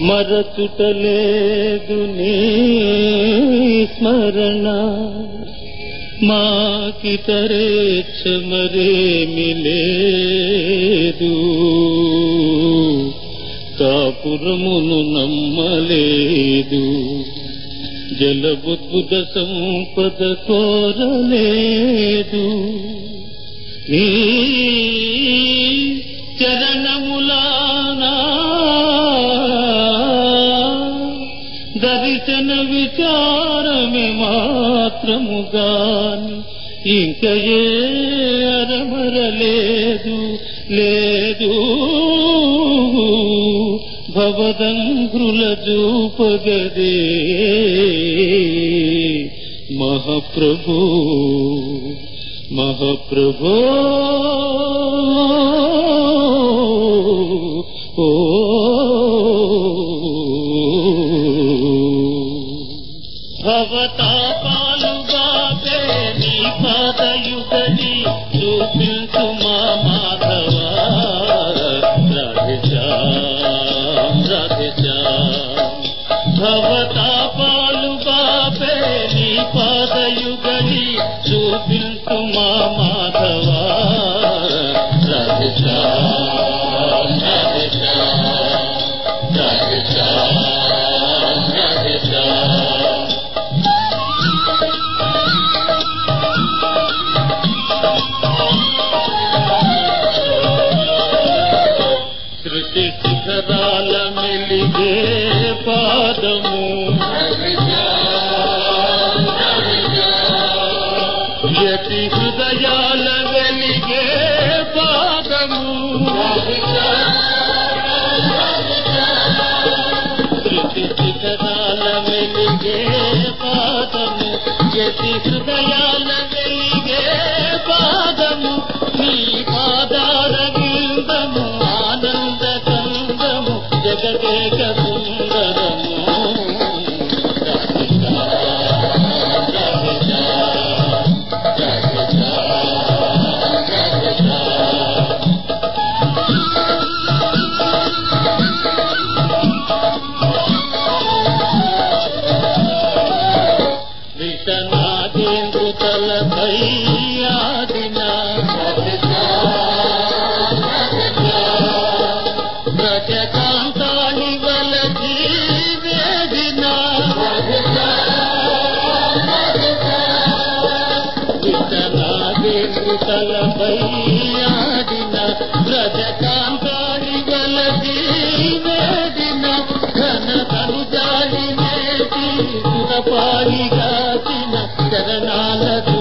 మరచుటలేదు నీ స్మరణ. మాకితరేచ్ఛ మరేమి లేదు. కాపురమును నమ్మలేదు. జలబుద్భుత సంపద కోరలేదు. నీ చరణ దర్శన విచారమే మాత్రముగాని ఇంక ఏ అరమరలేదు లేదు. భవదంగ్రుల చూపగదే మహాప్రభు మహాప్రభో. कृप साल मिले पारमो యతి హృదయాల వెలిగే పాదము నీ పాదార విందము ఆనంద కందము జగదేక సుందరము. విషనాగేంద్రు ಕೈಯಾಡಿನ ಬ್ರಜಕಾಂತಾರಿ ಗಲಜಿ ಮೇಡಿನ ಘನ ತನುಜಾಲಿ ಮೇಟಿ ಕುಲಪಾರಿ ಗಾತಿನ ಚರಣಾಲದು